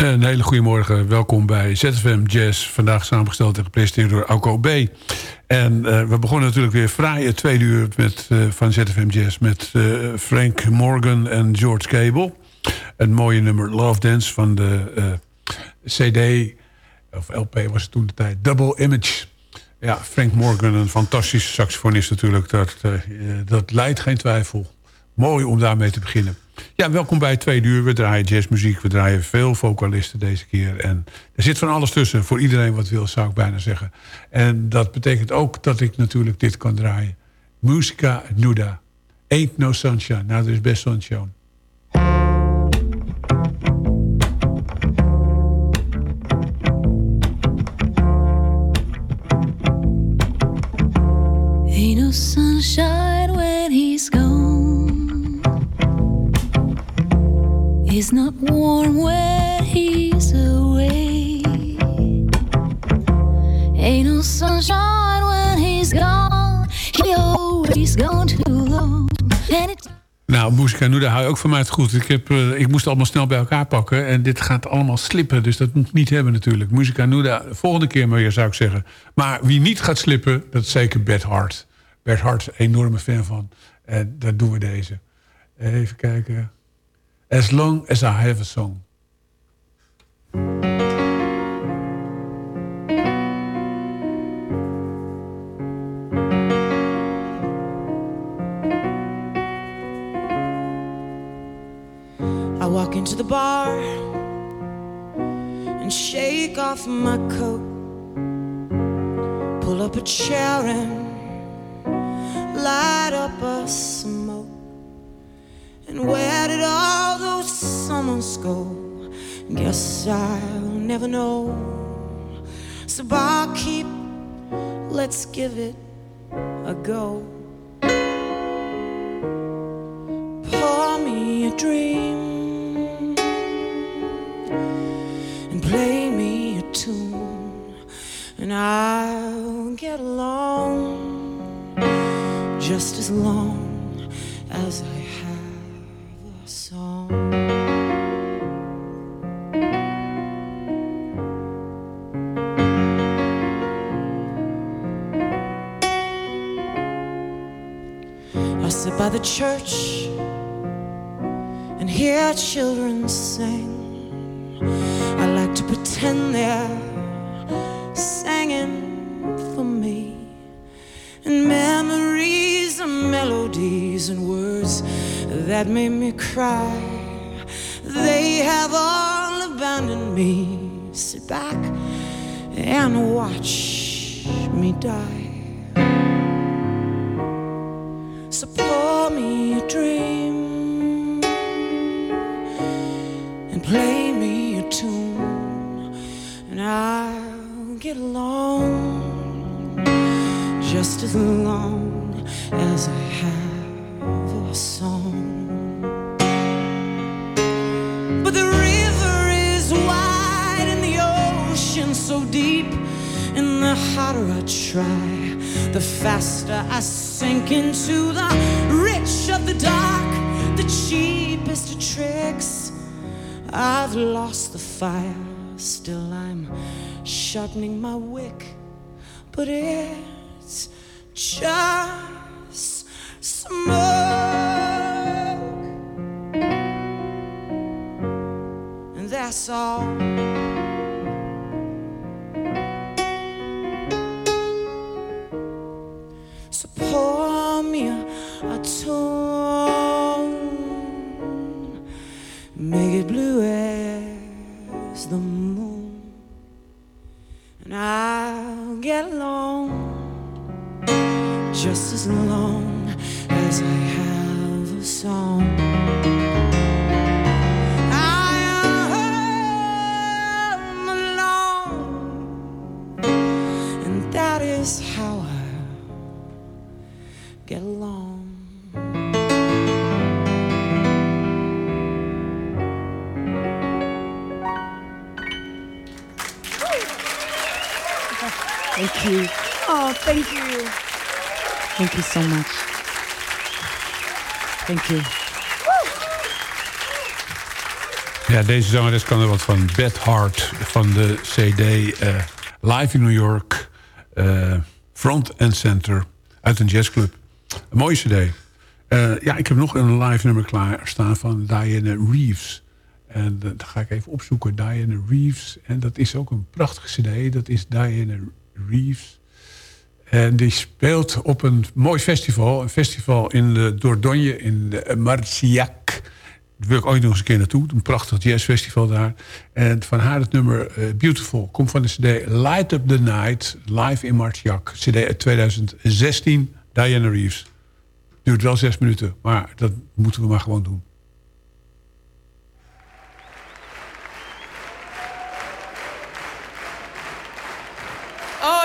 Een hele goede morgen. Welkom bij ZFM Jazz. Vandaag samengesteld en gepresenteerd door Alco B. En uh, we begonnen natuurlijk weer fraai twee uur met, uh, van ZFM Jazz... met uh, Frank Morgan en George Cable. Een mooie nummer Love Dance van de CD... of LP was het toen de tijd, Double Image... Ja, Frank Morgan, een fantastische saxofonist natuurlijk. Dat, dat leidt geen twijfel. Mooi om daarmee te beginnen. Ja, welkom bij Twee Uur. We draaien jazzmuziek. We draaien veel vocalisten deze keer. En er zit van alles tussen. Voor iedereen wat wil, zou ik bijna zeggen. En dat betekent ook dat ik natuurlijk dit kan draaien. Musica Nuda. Ain't no sunshine. Nou, er is best sunshine. Ain't no sunshine when he's gone. It's not warm when he's away. Ain't no sunshine when he's gone. He always gone too long. Nou, Musica Nuda hou je ook van mij het goed. Ik, heb, uh, ik moest allemaal snel bij elkaar pakken. En dit gaat allemaal slippen, dus dat moet ik niet hebben natuurlijk. Musica Nuda, volgende keer maar weer zou ik zeggen. Maar wie niet gaat slippen, dat is zeker Bert Hart. Bert Hart, enorme fan van. En daar doen we deze. Even kijken. As long as I have a song. I walk into the bar and shake off my coat, pull up a chair and light up a smoke. And where did all summers go? Guess I'll never know. So, barkeep, let's give it a go. Pour me a dream and play me a tune, and I'll get along just as long as I by the church and hear children sing. I like to pretend they're singing for me. And memories and melodies and words that made me cry. They have all abandoned me. Sit back and watch me die. Pour me a dream and play me a tune, and I'll get along just as long as I have a song. But the river is wide and the ocean so deep, and the harder I try, the faster I sink into the of the dark, the cheapest of tricks. I've lost the fire, still I'm sharpening my wick, but it's just smoke. And that's all. I'll get along just as long as I have a song. You. Oh, thank you. Thank you so much. Thank you. Ja, deze zangeres kan er wat van. Beth Hart van de CD eh, Live in New York. eh, front and Center uit een jazzclub. Een mooie CD. Eh, ja, ik heb nog een live nummer klaar staan van Diana Reeves. En dat ga ik even opzoeken. Diana Reeves. En dat is ook een prachtige CD. Dat is Diana Reeves. En die speelt op een mooi festival. Een festival in de Dordogne in de Marciac. Daar wil ik ooit nog eens een keer naartoe. Een prachtig jazzfestival daar. En van haar het nummer eh, Beautiful. Komt van de cd Light Up The Night. Live in Marciac. Cd uit 2016. Diana Reeves. Duurt wel zes minuten. Maar dat moeten we maar gewoon doen.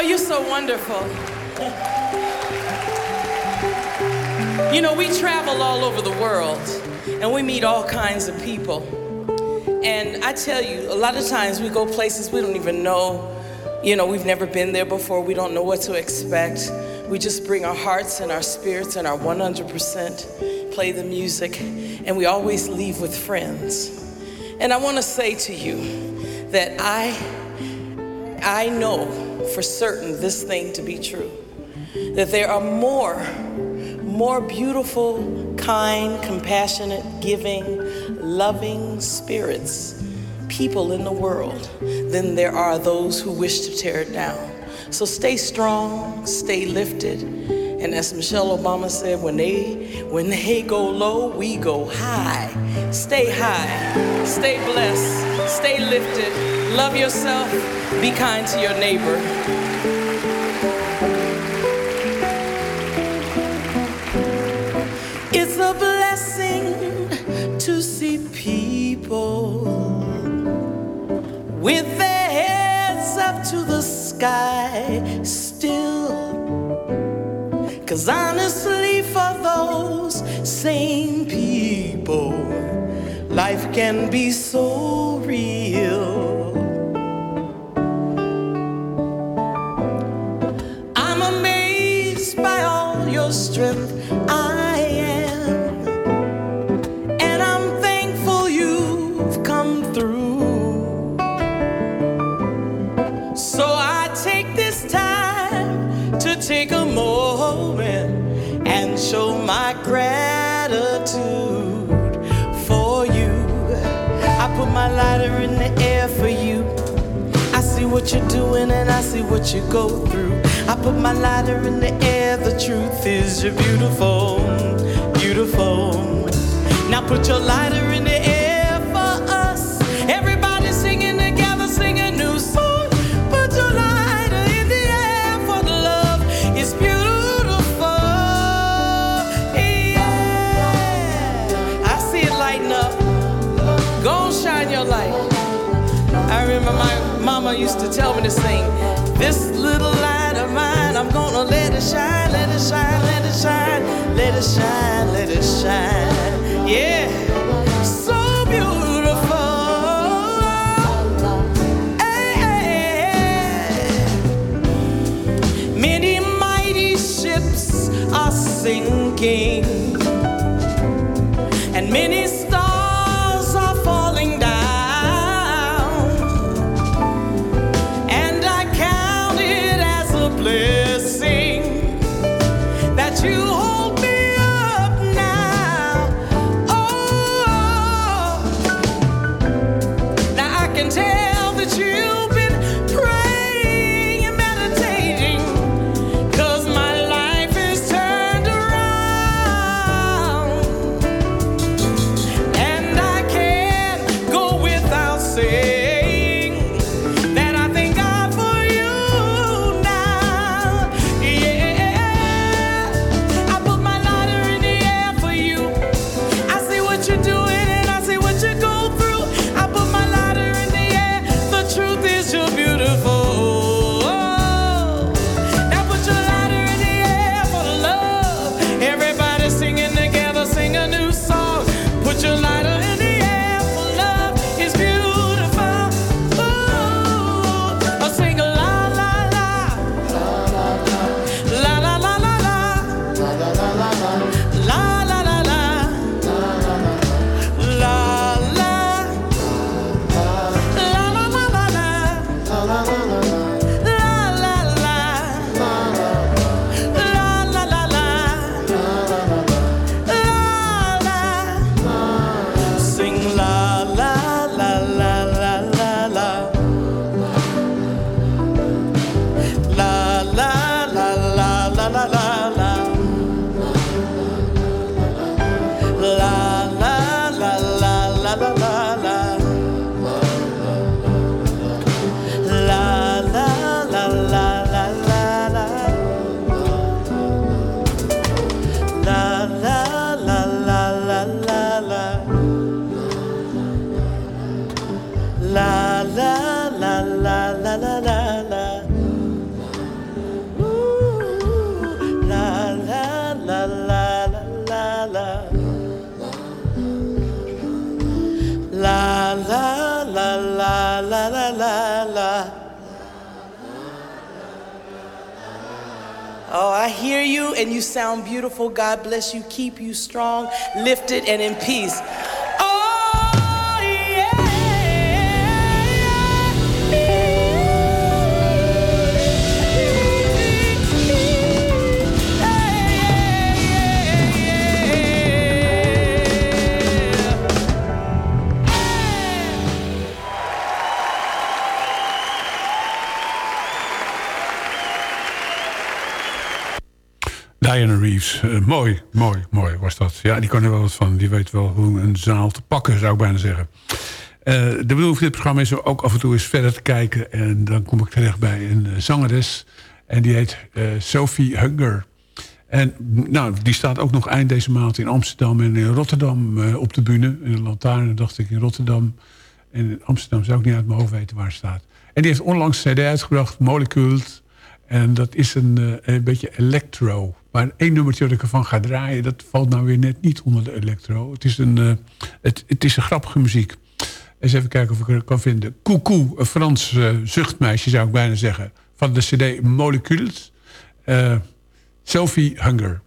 You're so wonderful. You know, we travel all over the world and we meet all kinds of people. And I tell you, a lot of times we go places we don't even know. You know, we've never been there before. We don't know what to expect. We just bring our hearts and our spirits and our 100%, play the music, and we always leave with friends. And I want to say to you that I I know for certain this thing to be true that there are more, more beautiful, kind, compassionate, giving, loving spirits, people in the world than there are those who wish to tear it down. So stay strong, stay lifted. And as Michelle Obama said, when they when they go low, we go high. Stay high, stay blessed, stay lifted, love yourself, be kind to your neighbor. It's a blessing to see people with their heads up to the sky still. Cause honestly, for those same people, life can be so real. Strength. I am. And I'm thankful you've come through. So I take this time to take a moment and show my gratitude for you. I put my lighter in the air for you. I see what you're doing and I see what you go through. I put my lighter in the air. The truth is you're beautiful, beautiful. Now put your lighter in the air for us. Everybody singing together, sing a new song. Put your lighter in the air for the love is beautiful. Yeah. I see it lighting up. Go shine your light. I remember my mama used to tell me to sing, This I'm gonna let it shine, let it shine, let it shine, let it shine, let it shine. Yeah, so beautiful. Many mighty ships are sinking, and many God bless you, keep you strong, lifted, and in peace. Eh, mooi, mooi, mooi was dat. Ja, die kan er wel wat van. Die weet wel hoe een zaal te pakken, zou ik bijna zeggen. Eh, de bedoeling van dit programma is ook af en toe eens verder te kijken. En dan kom ik terecht bij een eh, zangeres. En die heet Sophie Hunger. En nou, die staat ook nog eind deze maand in Amsterdam en in Rotterdam op de bühne. In de lantaarn dacht ik in Rotterdam. En in Amsterdam zou ik niet uit mijn hoofd weten waar het staat. En die heeft onlangs cd uitgebracht, Molecules. En dat is een, een beetje electro. Maar één nummertje dat ik ervan ga draaien... dat valt nou weer net niet onder de electro. Het is een, uh, het, het is een grappige muziek. Eens even kijken of ik er kan vinden. Coucou, een Frans uh, zuchtmeisje zou ik bijna zeggen. Van de cd Molecules. Uh, Sophie Hunger.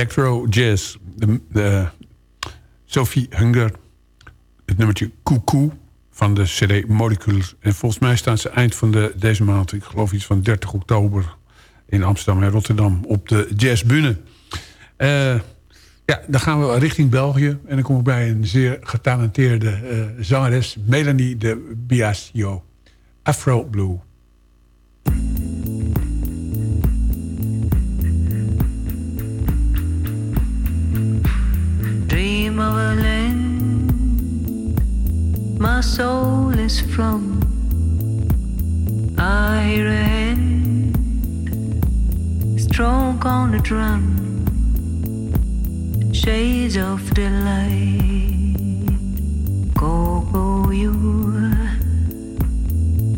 Electro Jazz. De, de Sophie Hunger. Het nummertje Coucou van de CD Molecules. En volgens mij staan ze eind van de, deze maand... ik geloof iets van 30 oktober... in Amsterdam en Rotterdam op de Jazzbühne. Eh ja, dan gaan we richting België. En dan kom ik bij een zeer getalenteerde eh, zangeres... Melanie de Biasio. Afro Blue. Is from. I hear a hand stroke on the drum. Shades of delight. Go, go, you.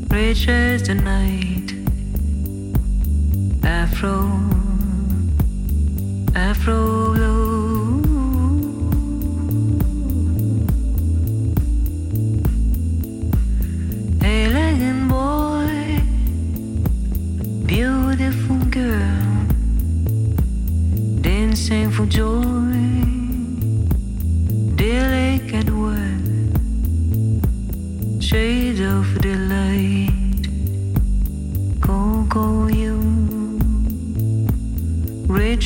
Rich as the night. Afro, Afro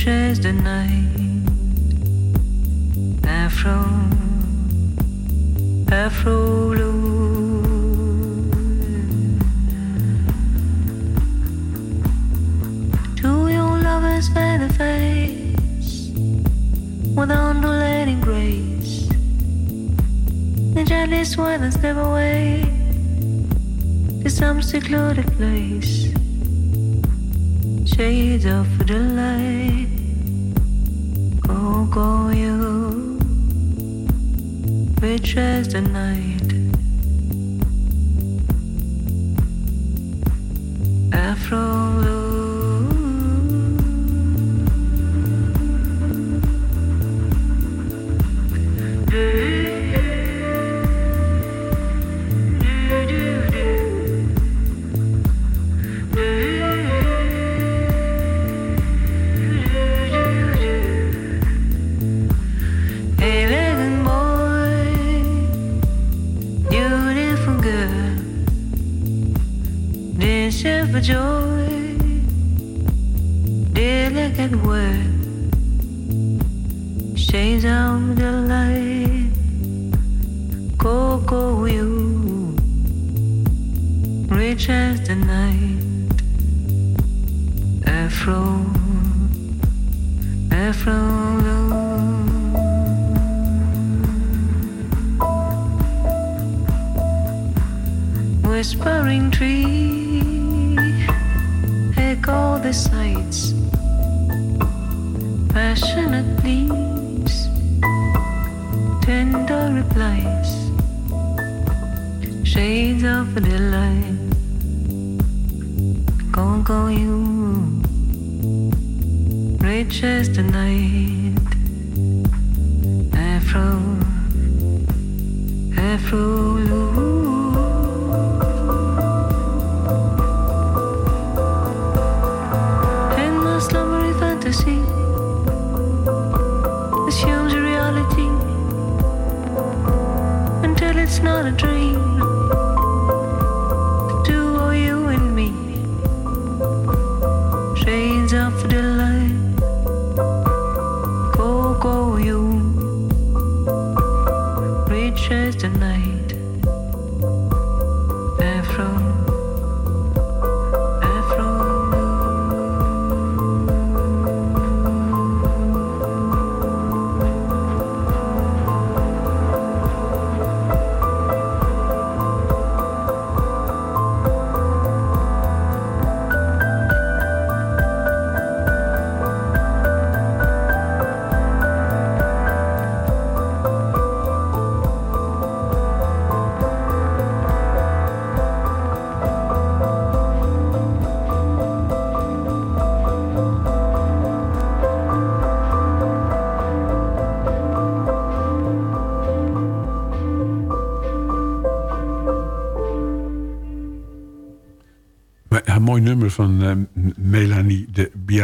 as the night, Afro, Afro blue. To your lover's fair face with undulating grace, the gently sway and slip away to some secluded place. Shades of delight, go go you, rich as the night. Afro jour. Tender replies shades of delight go go you. Rich as the night afro afro blue not a dream.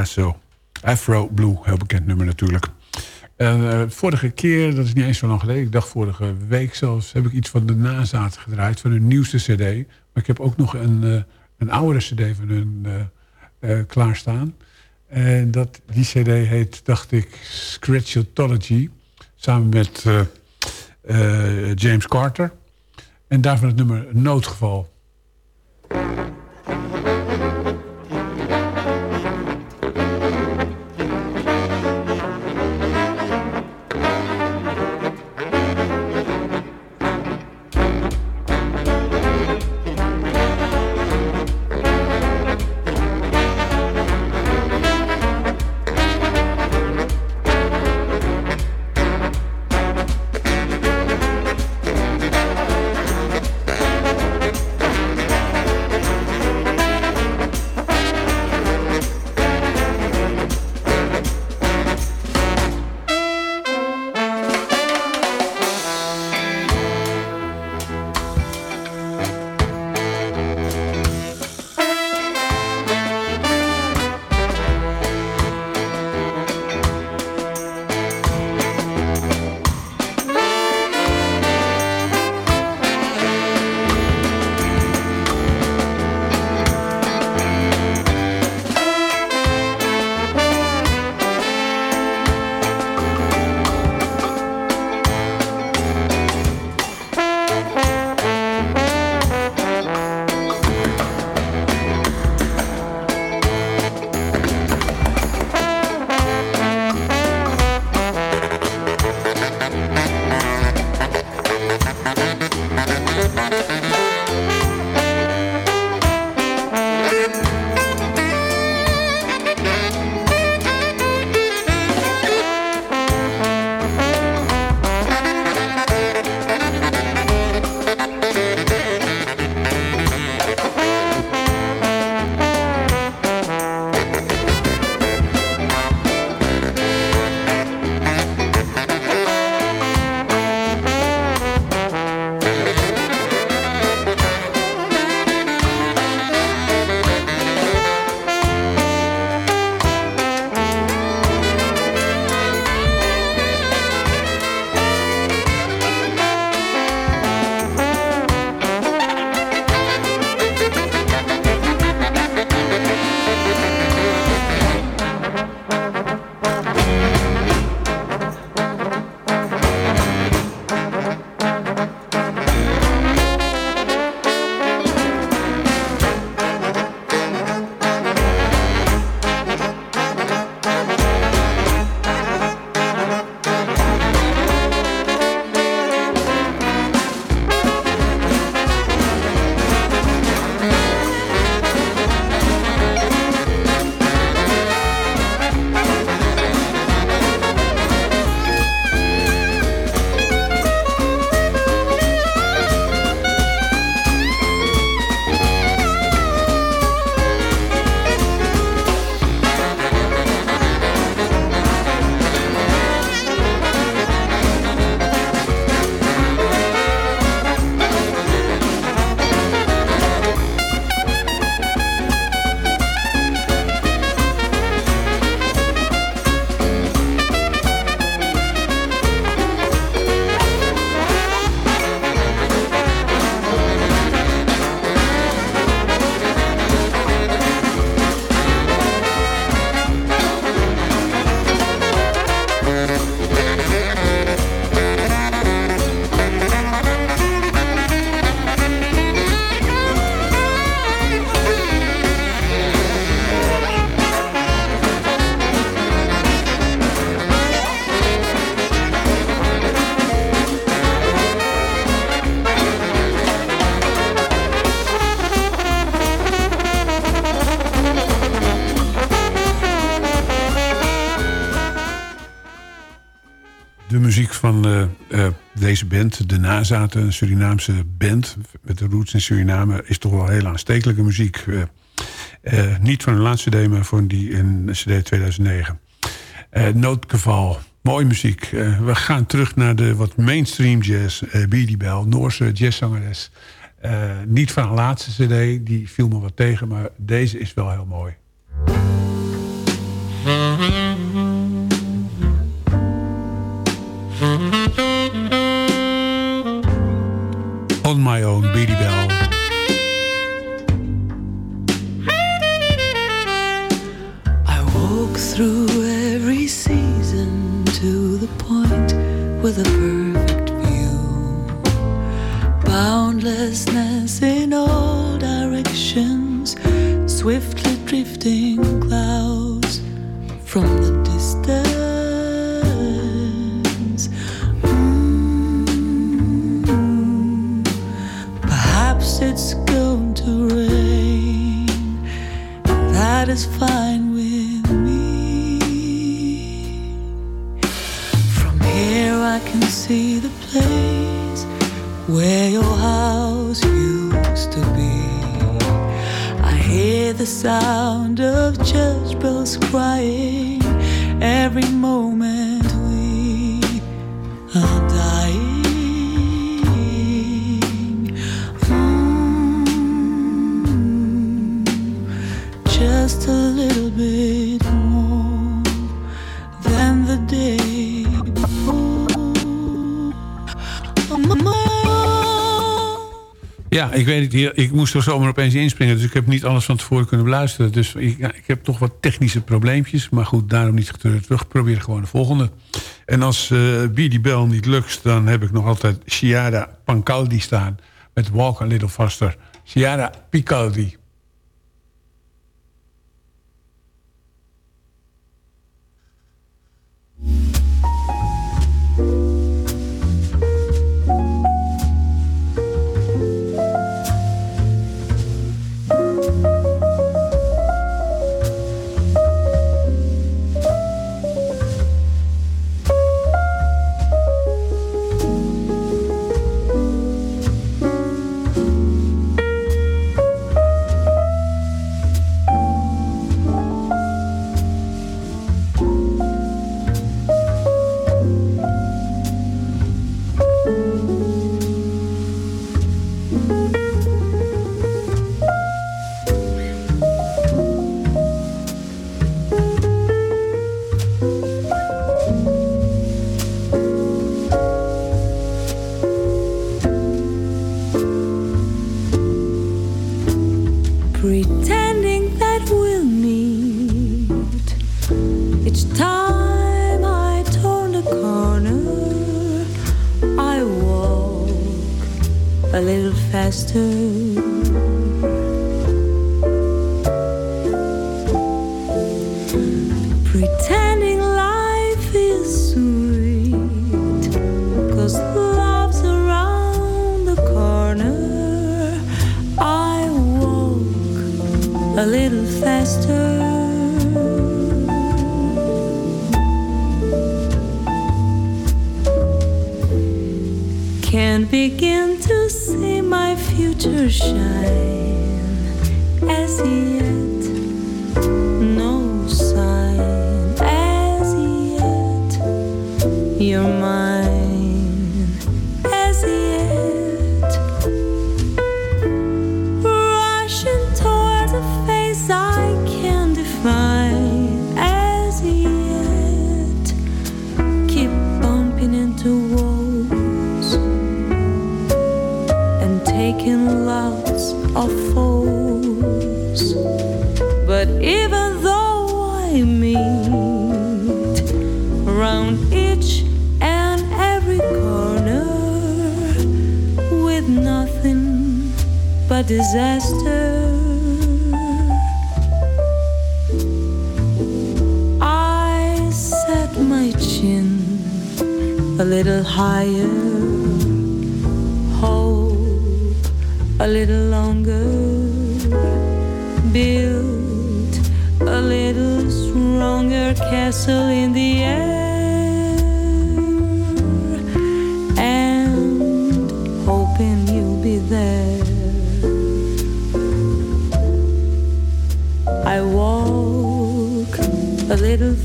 Biasso. Afro Blue, heel bekend nummer natuurlijk. Eh, vorige keer, dat is niet eens zo lang geleden... ik dacht vorige week zelfs... heb ik iets van de nazaat gedraaid, van hun nieuwste cd. Maar ik heb ook nog een, eh, een oudere cd van hun eh, klaarstaan. En dat, die cd heet, dacht ik, Scratchotology. Samen met James Carter. En daarvan het nummer Noodgeval. Deze band, de Nazaten, een Surinaamse band... met de roots in Suriname, is toch wel heel aanstekelijke muziek. Eh, eh, niet van hun laatste cd, maar van die in cd 2009. Eh Noodgeval, mooie muziek. We gaan terug naar de wat mainstream jazz. Uh, Bell, Noorse jazzzangeres. Niet van haar laatste cd, die viel me wat tegen... maar deze is wel heel mooi. On My Own, Beady Belle. I walk through every season to the point with a perfect view. Boundlessness in all directions, swiftly drifting is fine with me. From here I can see the place where your house used to be. I hear the sound of church bells crying every moment Ja, ik weet het. Ik moest er zomaar opeens inspringen. Dus ik heb niet alles van tevoren kunnen beluisteren. Dus ik, ik heb toch wat technische probleempjes. Maar goed, daarom niet getreurd. We proberen gewoon de volgende. En als eh Beady Bell niet lukt... dan heb ik nog altijd Chiara Pancaldi staan. Met Walk a Little Faster. Chiara Picaldi. past her.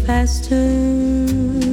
faster.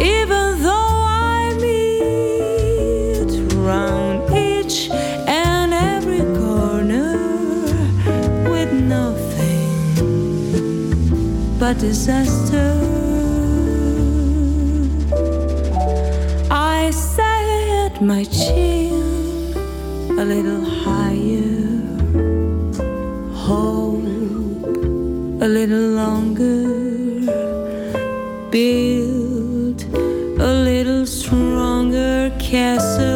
even though I meet each and every corner with nothing but disaster. I set my chin a little higher, hope a little longer. Build castle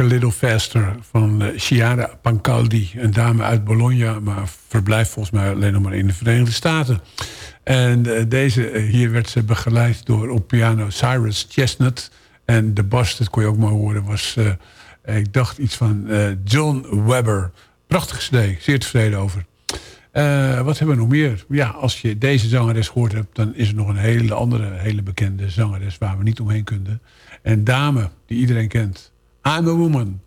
A Little Faster van uh, Chiara Pancaldi. Een dame uit Bologna, maar verblijft volgens mij alleen nog maar in de Verenigde Staten. En uh, deze, uh, hier werd ze begeleid door op piano Cyrus Chestnut. En de bas, dat kon je ook maar horen, was... ik dacht iets van John Webber. Prachtig cd, zeer tevreden over. wat hebben we nog meer? Ja, als je deze zangeres gehoord hebt... dan is er nog een hele andere, hele bekende zangeres... waar we niet omheen kunnen. En dame, die iedereen kent... I'm a woman.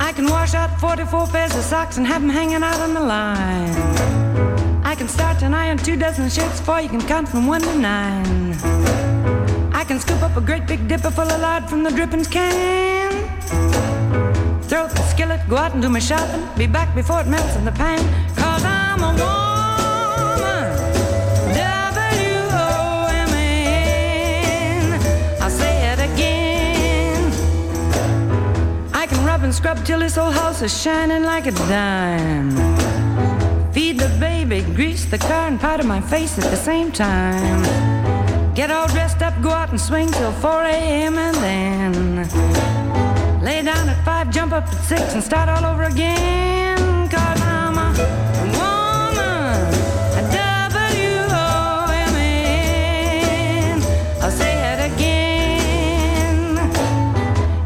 I can wash out 44 pairs of socks and have them hanging out on the line. I can start an iron two dozen shirts before you can count from one to nine. I can scoop up a great big dipper full of lard from the drippings can. The skillet, go out and do my shopping. Be back before it melts in the pan. Cause I'm a woman. W-O-M-A-N. I'll say it again. I can rub and scrub till this whole house is shining like a dime. Feed the baby, grease the car, and powder my face at the same time. Get all dressed up, go out and swing till 4 a.m. and then Lay down at five, jump up at six, and start all over again. Cause I'm a woman, a W-O-M-A-N. I'll say it again.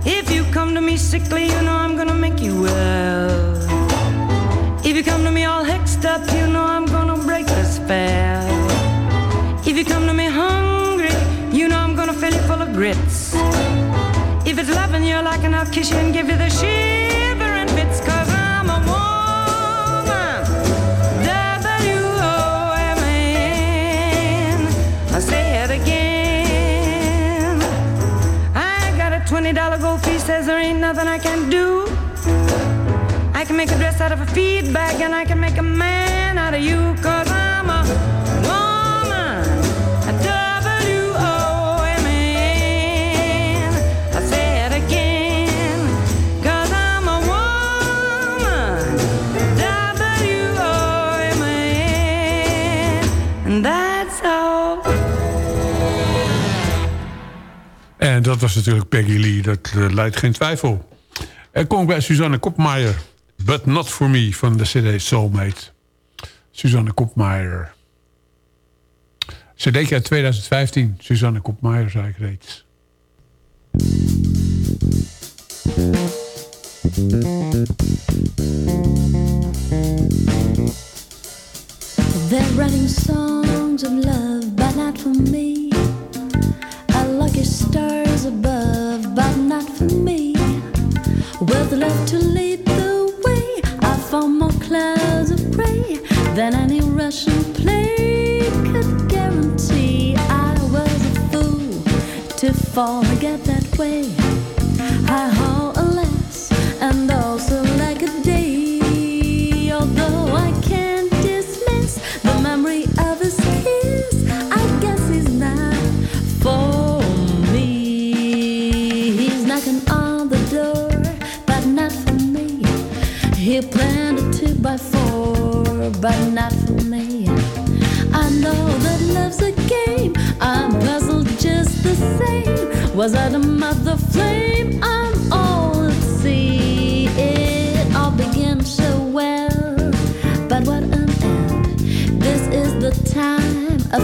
If you come to me sickly, you know I'm gonna make you well. If you come to me all hexed up, you know I'm gonna break the spell. If you come to me hungry, you know I'm gonna fill you full of grits. I'll kiss give you the shivering fits Cause I'm a woman. W-O-M-A-N I'll say it again. I got a $20 gold piece Says there ain't nothing I can do. I can make a dress out of a feed bag And I can make a man out of you Cause I'm a dat was natuurlijk Peggy Lee, dat uh, leidt geen twijfel. En kom bij Suzanne Kopmaier. But Not For Me van de CD Soulmate. Suzanne Kopmaier. CD uit 2015. Suzanne Kopmaier, zei ik reeds. They're writing songs of love, but not for me. Lucky stars above, but not for me. With love to lead the way, I found more clouds of gray than any Russian play could guarantee. I was a fool to fall get that way. I haul alas, and also like a planned a two by four, but not for me. I know that love's a game. I'm puzzled just the same. Was I the mother flame? I'm all at sea. It all began so well, but what an end. This is the time a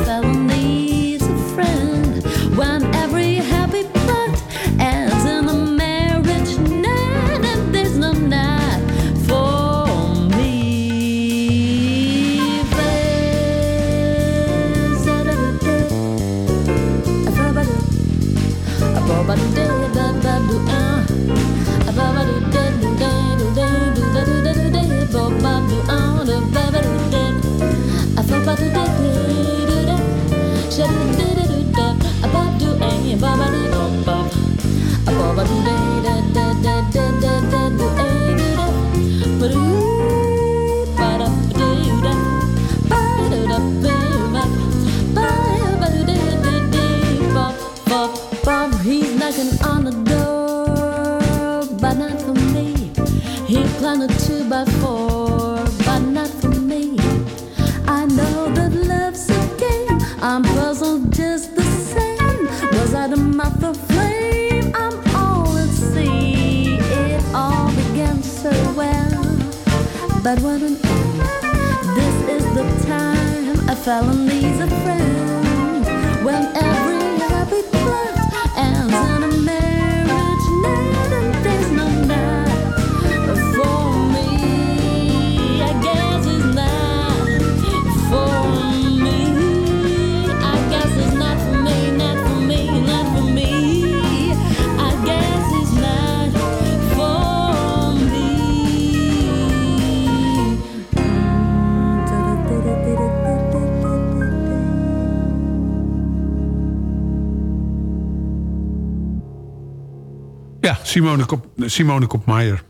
Simone, Kop, Simone Kopmaier.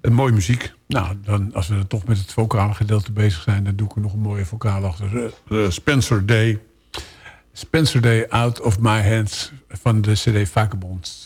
Een mooie muziek. Nou, dan, als we toch met het vocale gedeelte bezig zijn... dan doe ik er nog een mooie vocaal achter. Eh, eh, Spencer Day. Spencer Day Out of My Hands van de CD Vagabonds.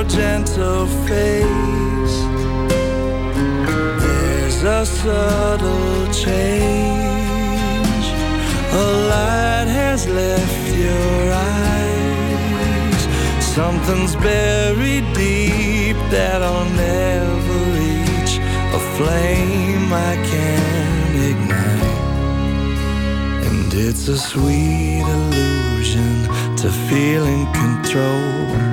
Your gentle face. There's a subtle change. A light has left your eyes. Something's buried deep that I'll never reach. A flame I can't ignite. And it's a sweet illusion to feel in control.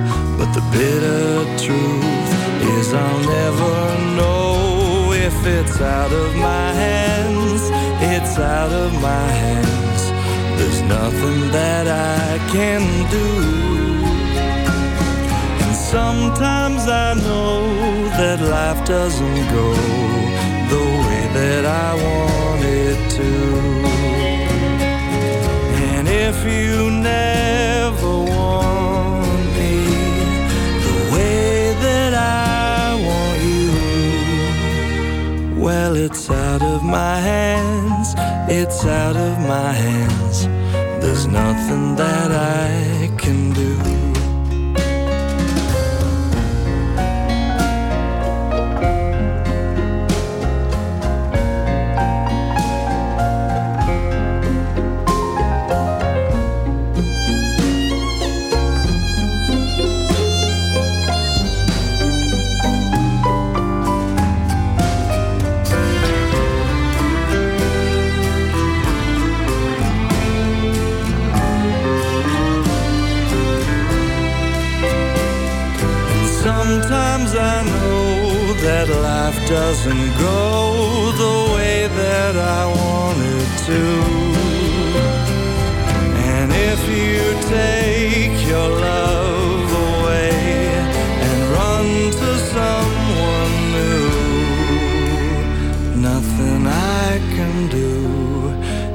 Bitter truth is I'll never know if it's out of my hands. It's out of my hands. There's nothing that I can do. And sometimes I know that life doesn't go the way that I want it to. And if you never want well, it's out of my hands, it's out of my hands. There's nothing that I can do. doesn't go the way that I want it to. And if you take your love away And run to someone new Nothing I can do.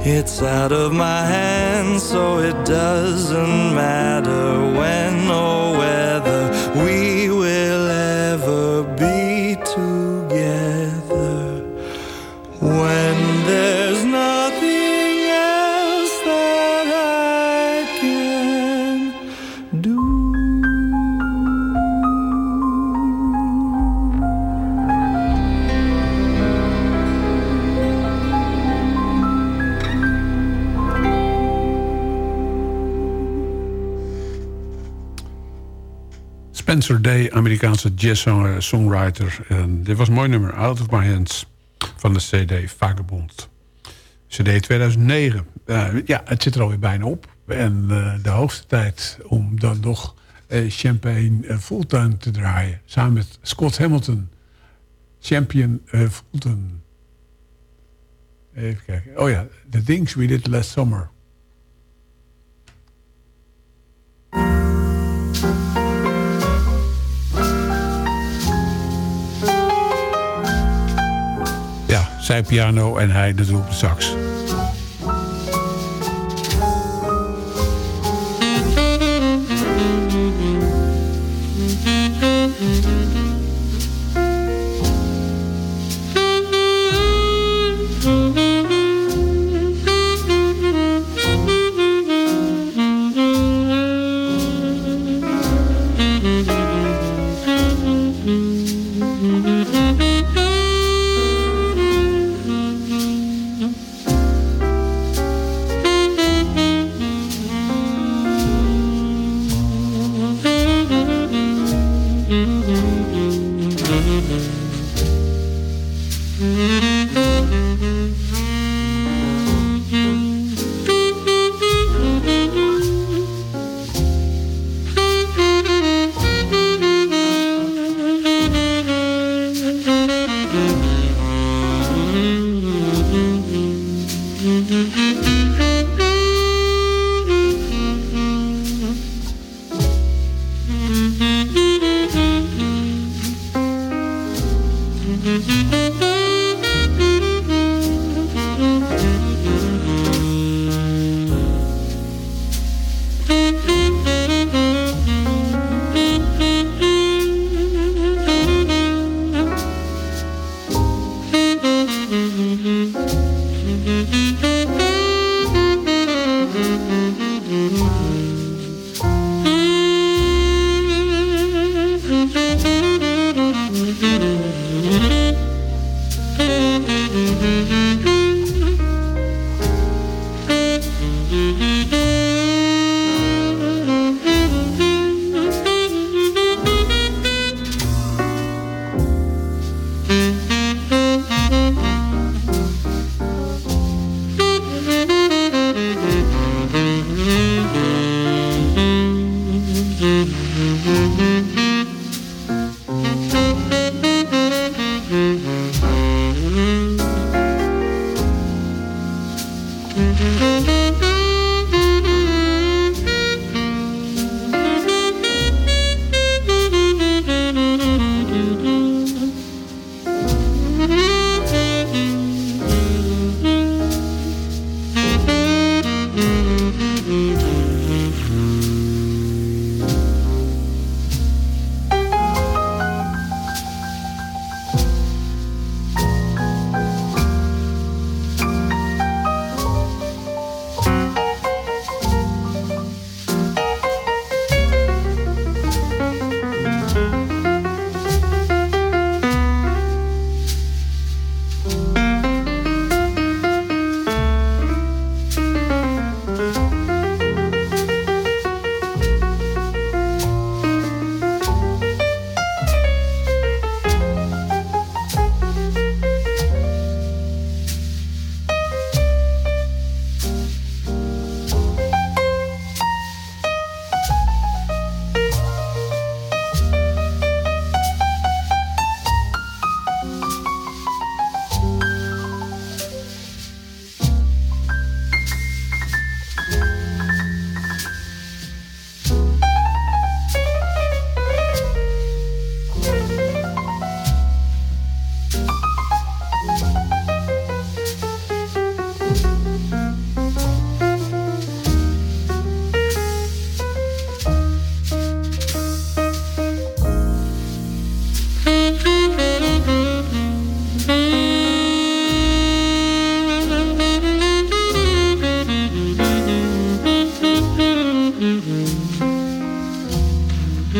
It's out of my hands So it doesn't matter when or whether We will ever be Spencer Day, Amerikaanse jazzzanger, songwriter. En dit was een mooi nummer, Out of My Hands, van de CD Vagabond. CD 2009. Eh, ja, het zit er alweer bijna op. En eh, de hoogste tijd om dan nog eh, Champagne Fulltime te draaien. Samen met Scott Hamilton. Champion Fulton. Even kijken. Oh ja, The Things We Did Last Summer. Zij piano en hij op de sax.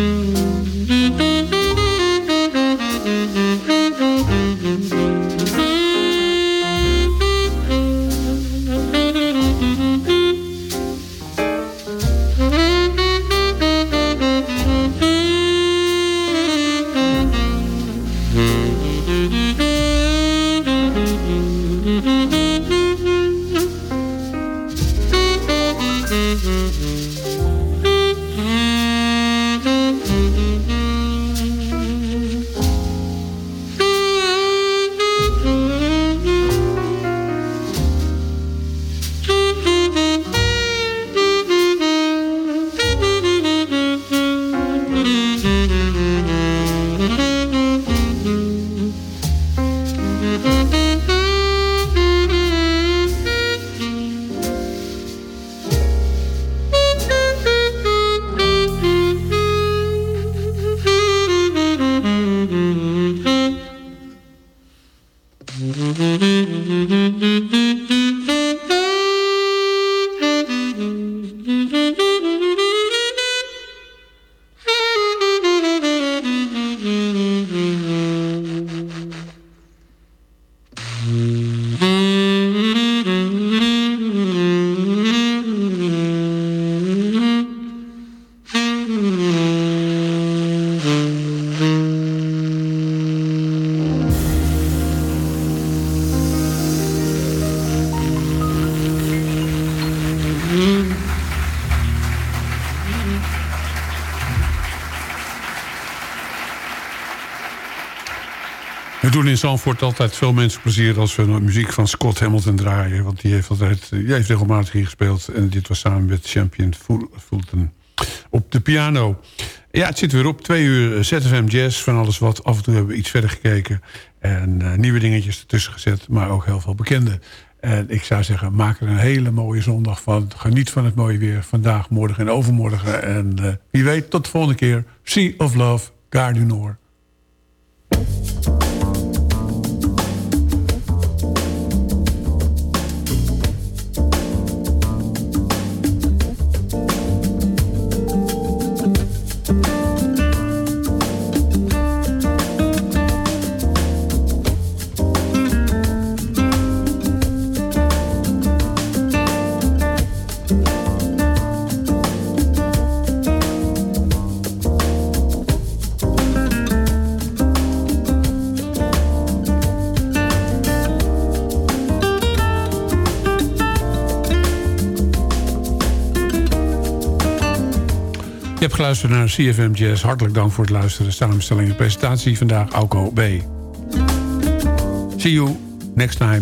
Mm-hmm. Zandvoort altijd veel mensen plezier als we muziek van Scott Hamilton draaien. Want die heeft, altijd, die heeft regelmatig hier gespeeld. En dit was samen met Champion Fulton op de piano. Ja, het zit weer op. Twee uur ZFM Jazz van alles wat. Af en toe hebben we iets verder gekeken. En uh, nieuwe dingetjes ertussen gezet. Maar ook heel veel bekende. En ik zou zeggen, maak er een hele mooie zondag van. Geniet van het mooie weer. Vandaag, morgen en overmorgen. En wie weet, tot de volgende keer. Sea of Love, Gare. Geluisterd naar CFM. Hartelijk dank voor het luisteren. Samenstelling en presentatie vandaag Auko B. See you next time.